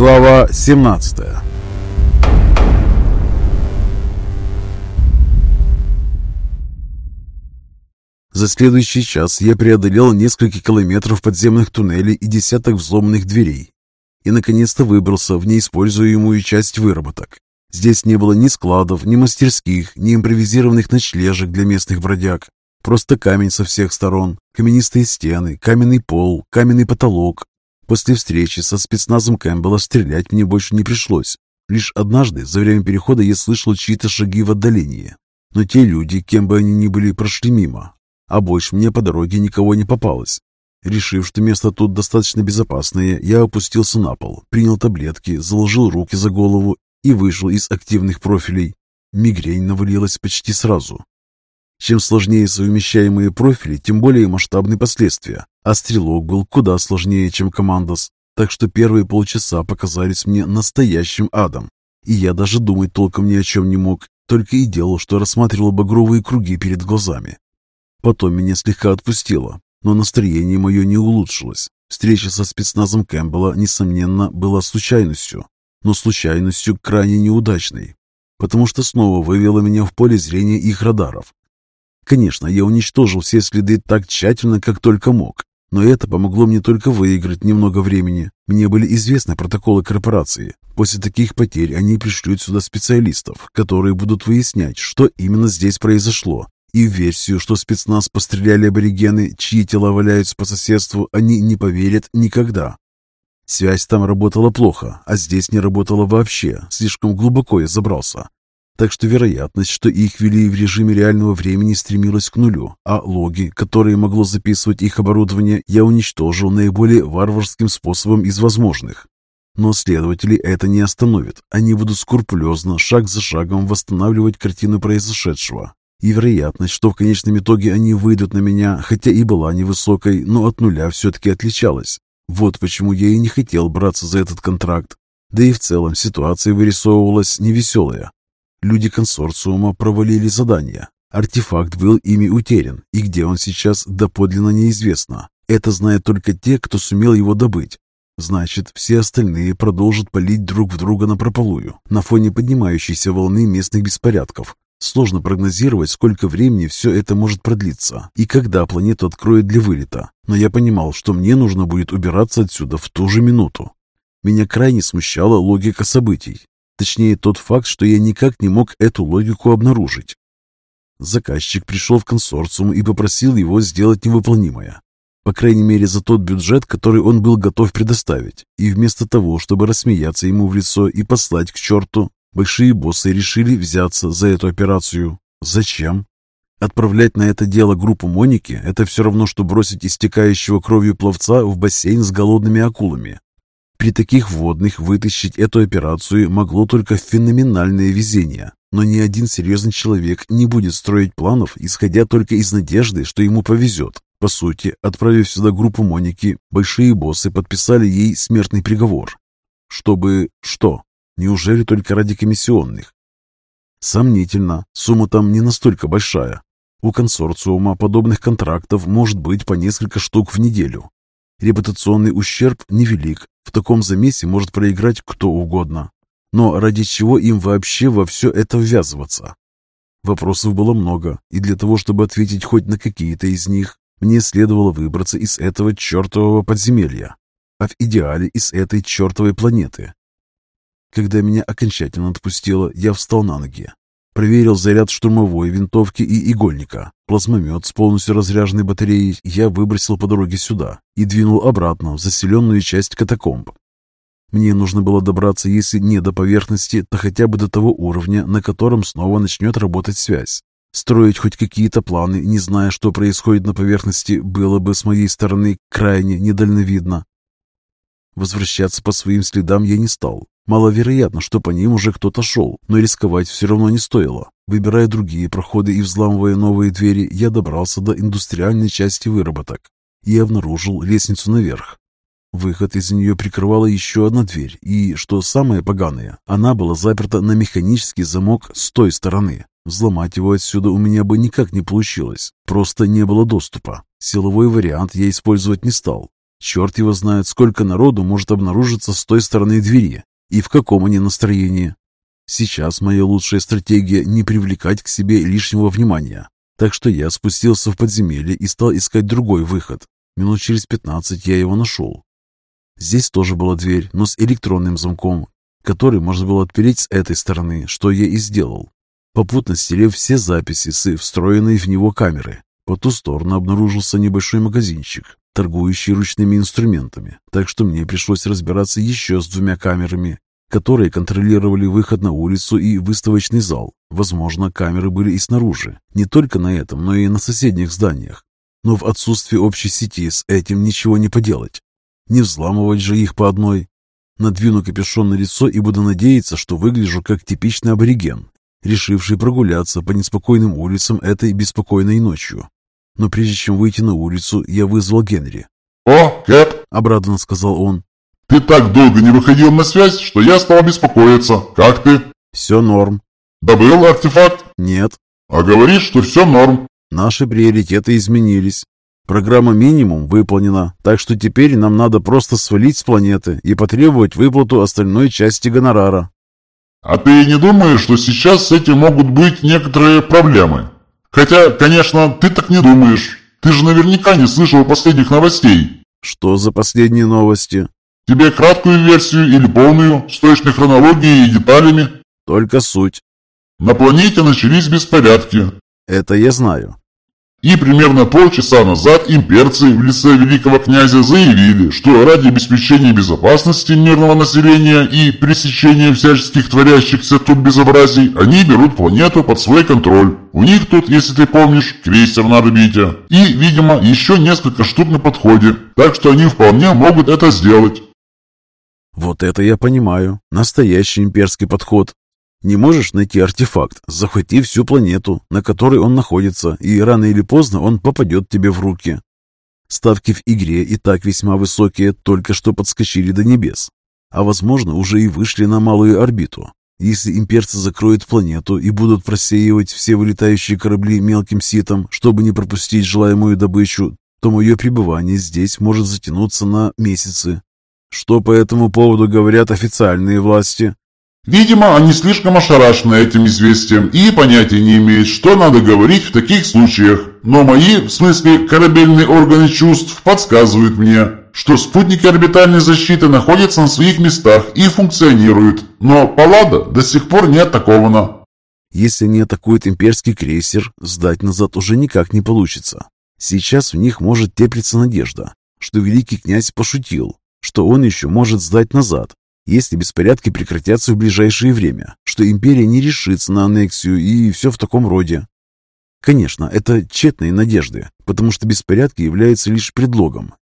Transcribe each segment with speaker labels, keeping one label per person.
Speaker 1: Глава 17 За следующий час я преодолел несколько километров подземных туннелей и десяток взломанных дверей. И, наконец-то, выбрался в неиспользуемую часть выработок. Здесь не было ни складов, ни мастерских, ни импровизированных ночлежек для местных бродяг. Просто камень со всех сторон, каменистые стены, каменный пол, каменный потолок. После встречи со спецназом Кэмпбелла стрелять мне больше не пришлось. Лишь однажды за время перехода я слышал чьи-то шаги в отдалении. Но те люди, кем бы они ни были, прошли мимо, а больше мне по дороге никого не попалось. Решив, что место тут достаточно безопасное, я опустился на пол, принял таблетки, заложил руки за голову и вышел из активных профилей. Мигрень навалилась почти сразу. Чем сложнее совмещаемые профили, тем более масштабные последствия. А стрелок был куда сложнее, чем командос. Так что первые полчаса показались мне настоящим адом. И я даже думать толком ни о чем не мог, только и делал, что рассматривал багровые круги перед глазами. Потом меня слегка отпустило, но настроение мое не улучшилось. Встреча со спецназом Кэмпбелла, несомненно, была случайностью, но случайностью крайне неудачной, потому что снова вывела меня в поле зрения их радаров. Конечно, я уничтожил все следы так тщательно, как только мог, но это помогло мне только выиграть немного времени. Мне были известны протоколы корпорации. После таких потерь они пришлют сюда специалистов, которые будут выяснять, что именно здесь произошло, и версию, что спецназ постреляли аборигены, чьи тела валяются по соседству, они не поверят никогда. Связь там работала плохо, а здесь не работала вообще, слишком глубоко я забрался. Так что вероятность, что их вели в режиме реального времени, стремилась к нулю, а логи, которые могло записывать их оборудование, я уничтожил наиболее варварским способом из возможных. Но следователи это не остановят. Они будут скрупулезно, шаг за шагом восстанавливать картину произошедшего, и вероятность, что в конечном итоге они выйдут на меня, хотя и была невысокой, но от нуля все-таки отличалась. Вот почему я и не хотел браться за этот контракт. Да и в целом ситуация вырисовывалась невеселая. Люди консорциума провалили задание. Артефакт был ими утерян, и где он сейчас доподлинно неизвестно. Это знают только те, кто сумел его добыть. Значит, все остальные продолжат палить друг в друга напропалую, на фоне поднимающейся волны местных беспорядков, Сложно прогнозировать, сколько времени все это может продлиться и когда планету откроют для вылета, но я понимал, что мне нужно будет убираться отсюда в ту же минуту. Меня крайне смущала логика событий, точнее тот факт, что я никак не мог эту логику обнаружить. Заказчик пришел в консорциум и попросил его сделать невыполнимое. По крайней мере, за тот бюджет, который он был готов предоставить. И вместо того, чтобы рассмеяться ему в лицо и послать к черту, Большие боссы решили взяться за эту операцию. Зачем? Отправлять на это дело группу Моники – это все равно, что бросить истекающего кровью пловца в бассейн с голодными акулами. При таких водных вытащить эту операцию могло только феноменальное везение. Но ни один серьезный человек не будет строить планов, исходя только из надежды, что ему повезет. По сути, отправив сюда группу Моники, большие боссы подписали ей смертный приговор. Чтобы что? Неужели только ради комиссионных? Сомнительно, сумма там не настолько большая. У консорциума подобных контрактов может быть по несколько штук в неделю. Репутационный ущерб невелик, в таком замесе может проиграть кто угодно. Но ради чего им вообще во все это ввязываться? Вопросов было много, и для того, чтобы ответить хоть на какие-то из них, мне следовало выбраться из этого чертового подземелья, а в идеале из этой чертовой планеты. Когда меня окончательно отпустило, я встал на ноги. Проверил заряд штурмовой винтовки и игольника. Плазмомет с полностью разряженной батареей я выбросил по дороге сюда и двинул обратно в заселенную часть катакомб. Мне нужно было добраться, если не до поверхности, то хотя бы до того уровня, на котором снова начнет работать связь. Строить хоть какие-то планы, не зная, что происходит на поверхности, было бы с моей стороны крайне недальновидно. Возвращаться по своим следам я не стал. Маловероятно, что по ним уже кто-то шел, но рисковать все равно не стоило. Выбирая другие проходы и взламывая новые двери, я добрался до индустриальной части выработок и обнаружил лестницу наверх. Выход из нее прикрывала еще одна дверь, и, что самое поганое, она была заперта на механический замок с той стороны. Взломать его отсюда у меня бы никак не получилось, просто не было доступа. Силовой вариант я использовать не стал. Черт его знает, сколько народу может обнаружиться с той стороны двери и в каком они настроении. Сейчас моя лучшая стратегия не привлекать к себе лишнего внимания. Так что я спустился в подземелье и стал искать другой выход. Минут через пятнадцать я его нашел. Здесь тоже была дверь, но с электронным замком, который можно было отпереть с этой стороны, что я и сделал. Попутно стерев все записи с встроенной в него камеры. По ту сторону обнаружился небольшой магазинчик, торгующий ручными инструментами, так что мне пришлось разбираться еще с двумя камерами, которые контролировали выход на улицу и выставочный зал. Возможно, камеры были и снаружи, не только на этом, но и на соседних зданиях. Но в отсутствии общей сети с этим ничего не поделать. Не взламывать же их по одной. Надвину капюшон на лицо и буду надеяться, что выгляжу как типичный абориген, решивший прогуляться по неспокойным улицам этой беспокойной ночью. Но прежде чем выйти на улицу, я вызвал Генри.
Speaker 2: «О, Кэп!»
Speaker 1: – обрадованно сказал он.
Speaker 2: «Ты так долго не выходил на связь, что я стал беспокоиться. Как ты?»
Speaker 1: «Все норм».
Speaker 2: «Добыл артефакт?»
Speaker 1: «Нет».
Speaker 2: «А говоришь, что все норм».
Speaker 1: «Наши приоритеты изменились. Программа минимум выполнена, так что теперь нам надо просто свалить с планеты и потребовать выплату остальной части гонорара».
Speaker 2: «А ты не думаешь, что сейчас с этим могут быть некоторые проблемы?» Хотя, конечно, ты так не думаешь. Ты же наверняка не слышал последних новостей.
Speaker 1: Что за последние новости?
Speaker 2: Тебе краткую версию или полную, с точной хронологией и деталями?
Speaker 1: Только суть.
Speaker 2: На планете начались беспорядки.
Speaker 1: Это я знаю.
Speaker 2: И примерно полчаса назад имперцы в лице великого князя заявили, что ради обеспечения безопасности мирного населения и пресечения всяческих творящихся тут безобразий, они берут планету под свой контроль. У них тут, если ты помнишь, крейсер на орбите. И, видимо, еще несколько штук на подходе. Так что они вполне могут это сделать.
Speaker 1: Вот это я понимаю. Настоящий имперский подход. Не можешь найти артефакт, захвати всю планету, на которой он находится, и рано или поздно он попадет тебе в руки. Ставки в игре и так весьма высокие, только что подскочили до небес. А возможно, уже и вышли на малую орбиту. Если имперцы закроют планету и будут просеивать все вылетающие корабли мелким ситом, чтобы не пропустить желаемую добычу, то мое пребывание здесь может затянуться на месяцы. Что по этому поводу говорят официальные власти?
Speaker 2: Видимо, они слишком ошарашены этим известием и понятия не имеют, что надо говорить в таких случаях. Но мои, в смысле корабельные органы чувств, подсказывают мне, что спутники орбитальной защиты находятся на своих местах и функционируют. Но Паллада до сих пор не атакована.
Speaker 1: Если не атакует имперский крейсер, сдать назад уже никак не получится. Сейчас в них может теплиться надежда, что великий князь пошутил, что он еще может сдать назад, если беспорядки прекратятся в ближайшее время, что империя не решится на аннексию и все в таком роде. Конечно, это тщетные надежды, потому что беспорядки являются лишь предлогом,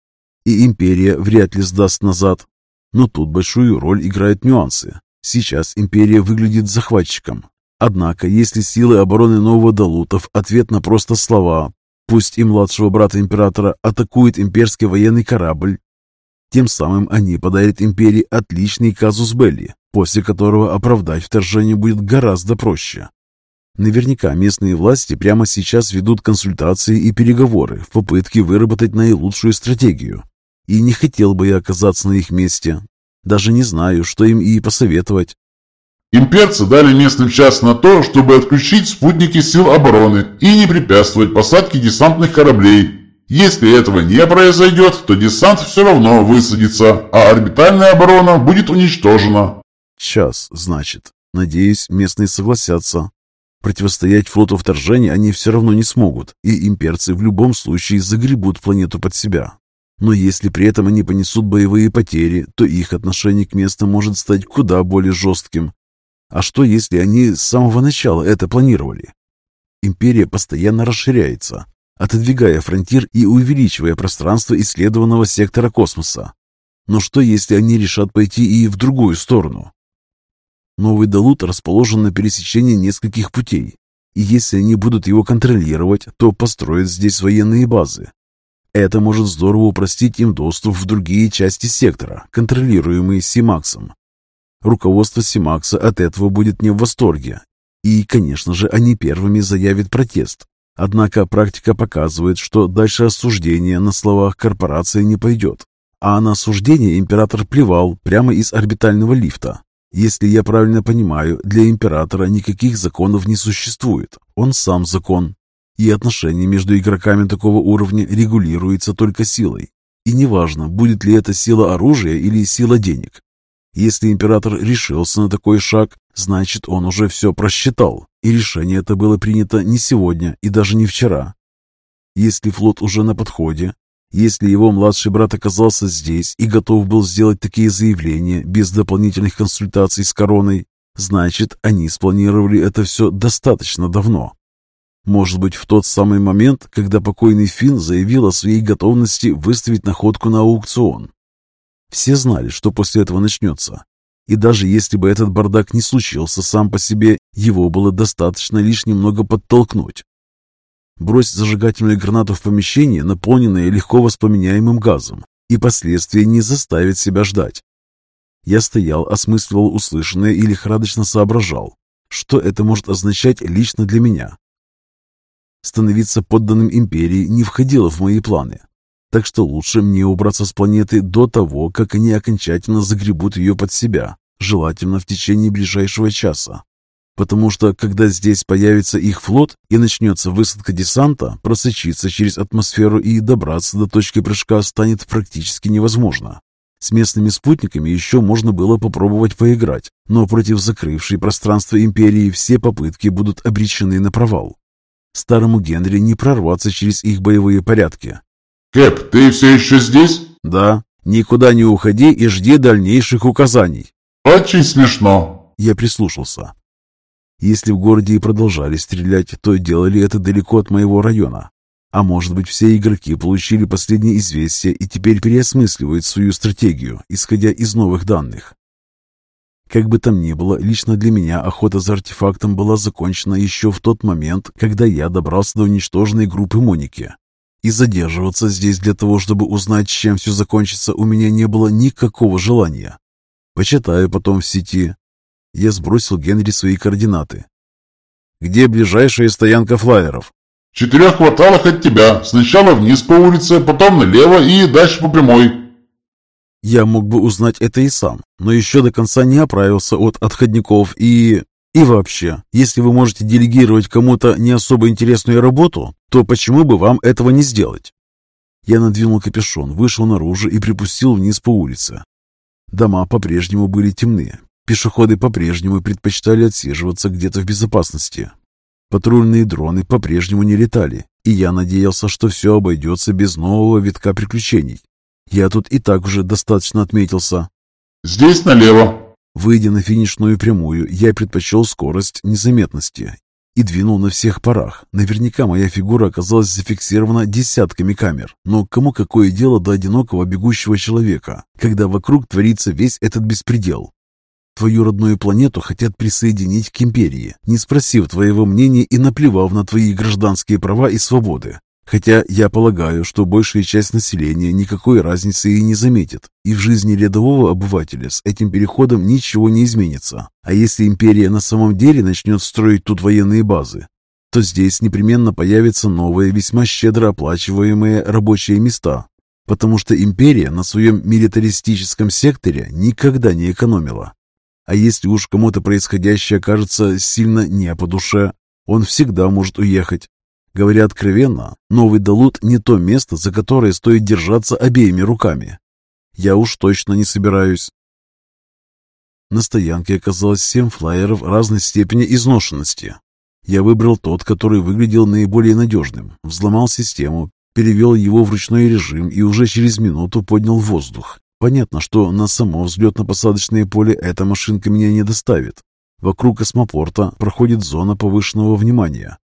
Speaker 1: и империя вряд ли сдаст назад. Но тут большую роль играют нюансы. Сейчас империя выглядит захватчиком. Однако, если силы обороны Нового Далутов ответ на просто слова, пусть и младшего брата императора, атакует имперский военный корабль, тем самым они подарят империи отличный казус белли, после которого оправдать вторжение будет гораздо проще. Наверняка местные власти прямо сейчас ведут консультации и переговоры в попытке выработать наилучшую стратегию. И не хотел бы я оказаться на их месте. Даже не знаю, что им и посоветовать.
Speaker 2: Имперцы дали местным час на то, чтобы отключить спутники сил обороны и не препятствовать посадке десантных кораблей, если этого не произойдет, то десант все равно высадится, а орбитальная оборона будет уничтожена.
Speaker 1: Час, значит. Надеюсь, местные согласятся. Противостоять флоту вторжения они все равно не смогут, и имперцы в любом случае загребут планету под себя. Но если при этом они понесут боевые потери, то их отношение к месту может стать куда более жестким. А что, если они с самого начала это планировали? Империя постоянно расширяется, отодвигая фронтир и увеличивая пространство исследованного сектора космоса. Но что, если они решат пойти и в другую сторону? Новый Далут расположен на пересечении нескольких путей, и если они будут его контролировать, то построят здесь военные базы. Это может здорово упростить им доступ в другие части сектора, контролируемые Симаксом. Руководство Симакса от этого будет не в восторге, и, конечно же, они первыми заявят протест. Однако практика показывает, что дальше осуждения на словах корпорация не пойдет. А на осуждение император плевал прямо из орбитального лифта. Если я правильно понимаю, для императора никаких законов не существует. Он сам закон. И отношения между игроками такого уровня регулируются только силой. И неважно, будет ли это сила оружия или сила денег. Если император решился на такой шаг, значит он уже все просчитал, и решение это было принято не сегодня и даже не вчера. Если флот уже на подходе, если его младший брат оказался здесь и готов был сделать такие заявления без дополнительных консультаций с короной, значит, они спланировали это все достаточно давно. Может быть, в тот самый момент, когда покойный Финн заявил о своей готовности выставить находку на аукцион. Все знали, что после этого начнется. И даже если бы этот бардак не случился сам по себе, его было достаточно лишь немного подтолкнуть. Брось зажигательную гранату в помещение, наполненное легко воспламеняемым газом, и последствия не заставят себя ждать. Я стоял, осмысливал услышанное и лихорадочно соображал, что это может означать лично для меня. Становиться подданным империи не входило в мои планы, так что лучше мне убраться с планеты до того, как они окончательно загребут ее под себя, желательно в течение ближайшего часа. Потому что, когда здесь появится их флот и начнется высадка десанта, просочиться через атмосферу и добраться до точки прыжка станет практически невозможно. С местными спутниками еще можно было попробовать поиграть, но против закрывшей пространство Империи все попытки будут обречены на провал. Старому Генри не прорваться через их боевые порядки.
Speaker 2: «Кэп, ты все еще здесь?»
Speaker 1: «Да. Никуда не уходи и жди дальнейших указаний».
Speaker 2: «Очень смешно».
Speaker 1: Я прислушался. Если в городе и продолжали стрелять, то делали это далеко от моего района. А может быть, все игроки получили последние известия и теперь переосмысливают свою стратегию, исходя из новых данных. Как бы там ни было, лично для меня охота за артефактом была закончена еще в тот момент, когда я добрался до уничтоженной группы Моники. И задерживаться здесь для того, чтобы узнать, чем все закончится, у меня не было никакого желания. Почитаю потом в сети. Я сбросил Генри свои координаты. «Где ближайшая стоянка флайеров?»
Speaker 2: «В четырех кварталах от тебя. Сначала вниз по улице, потом налево и дальше по прямой».
Speaker 1: Я мог бы узнать это и сам, но еще до конца не оправился от отходников и... И вообще, если вы можете делегировать кому-то не особо интересную работу, то почему бы вам этого не сделать? Я надвинул капюшон, вышел наружу и припустил вниз по улице. Дома по-прежнему были темны. Пешеходы по-прежнему предпочитали отсиживаться где-то в безопасности. Патрульные дроны по-прежнему не летали, и я надеялся, что все обойдется без нового витка приключений. Я тут и так уже достаточно отметился.
Speaker 2: «Здесь налево».
Speaker 1: Выйдя на финишную прямую, я предпочел скорость незаметности и двинул на всех парах. Наверняка моя фигура оказалась зафиксирована десятками камер, но кому какое дело до одинокого бегущего человека, когда вокруг творится весь этот беспредел? Твою родную планету хотят присоединить к империи, не спросив твоего мнения и наплевав на твои гражданские права и свободы. Хотя я полагаю, что большая часть населения никакой разницы и не заметит, и в жизни рядового обывателя с этим переходом ничего не изменится. А если империя на самом деле начнет строить тут военные базы, то здесь непременно появятся новые, весьма щедро оплачиваемые рабочие места, потому что империя на своем милитаристическом секторе никогда не экономила. А если уж кому-то происходящее кажется сильно не по душе, он всегда может уехать, Говоря откровенно, Новый Далут не то место, за которое стоит держаться обеими руками. Я уж точно не собираюсь. На стоянке оказалось семь флайеров разной степени изношенности. Я выбрал тот, который выглядел наиболее надежным, взломал систему, перевел его в ручной режим и уже через минуту поднял воздух. Понятно, что на само взлетно-посадочное поле эта машинка меня не доставит. Вокруг космопорта проходит зона повышенного внимания,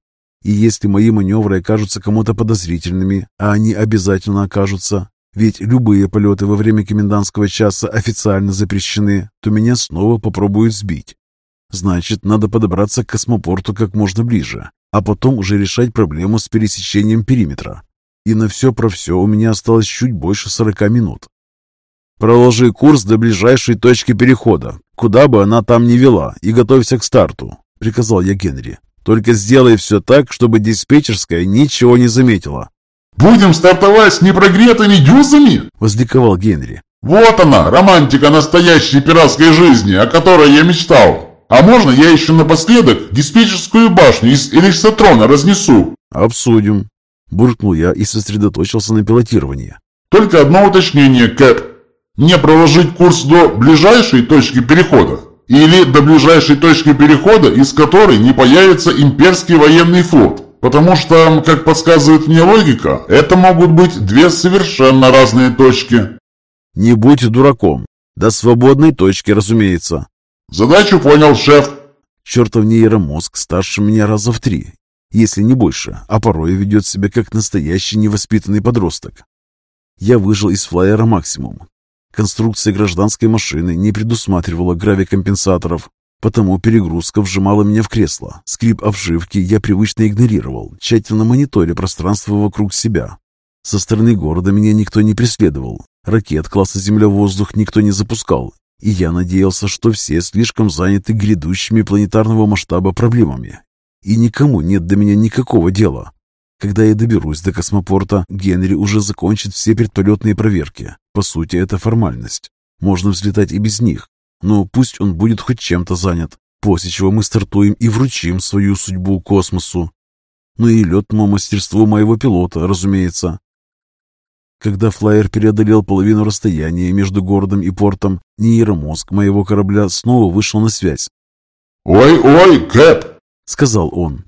Speaker 1: и если мои маневры окажутся кому-то подозрительными, а они обязательно окажутся, ведь любые полеты во время комендантского часа официально запрещены, то меня снова попробуют сбить. Значит, надо подобраться к космопорту как можно ближе, а потом уже решать проблему с пересечением периметра. И на все про все у меня осталось чуть больше 40 минут. Проложи курс до ближайшей точки перехода, куда бы она там ни вела, и готовься к старту, приказал я Генри. Только сделай все так, чтобы диспетчерская ничего не заметила.
Speaker 2: Будем стартовать с непрогретыми дюзами?»
Speaker 1: – возликовал Генри.
Speaker 2: «Вот она, романтика настоящей пиратской жизни, о которой я мечтал. А можно я еще напоследок диспетчерскую башню из эликсотрона разнесу?»
Speaker 1: «Обсудим», – буркнул я и сосредоточился на пилотировании.
Speaker 2: «Только одно уточнение, Кэп. Мне проложить курс до ближайшей точки перехода?» Или до ближайшей точки перехода, из которой не появится имперский военный флот. Потому что, как подсказывает мне логика, это могут быть две совершенно разные точки.
Speaker 1: Не будь дураком. До свободной точки, разумеется.
Speaker 2: Задачу понял, шеф.
Speaker 1: Чертов нейромозг старше меня раза в три, если не больше, а порой ведет себя как настоящий невоспитанный подросток. Я выжил из флайера максимум, Конструкция гражданской машины не предусматривала гравикомпенсаторов, потому перегрузка вжимала меня в кресло. Скрип обшивки я привычно игнорировал, тщательно мониторя пространство вокруг себя. Со стороны города меня никто не преследовал. Ракет класса «Земля-воздух» никто не запускал, и я надеялся, что все слишком заняты грядущими планетарного масштаба проблемами. И никому нет до меня никакого дела. Когда я доберусь до космопорта, Генри уже закончит все предполетные проверки. По сути, это формальность. Можно взлетать и без них. Но пусть он будет хоть чем-то занят, после чего мы стартуем и вручим свою судьбу космосу. Ну и летному мастерству моего пилота, разумеется. Когда флайер преодолел половину расстояния между городом и портом, нейромозг моего корабля снова вышел на связь.
Speaker 2: «Ой-ой, Кэп!»
Speaker 1: — сказал он.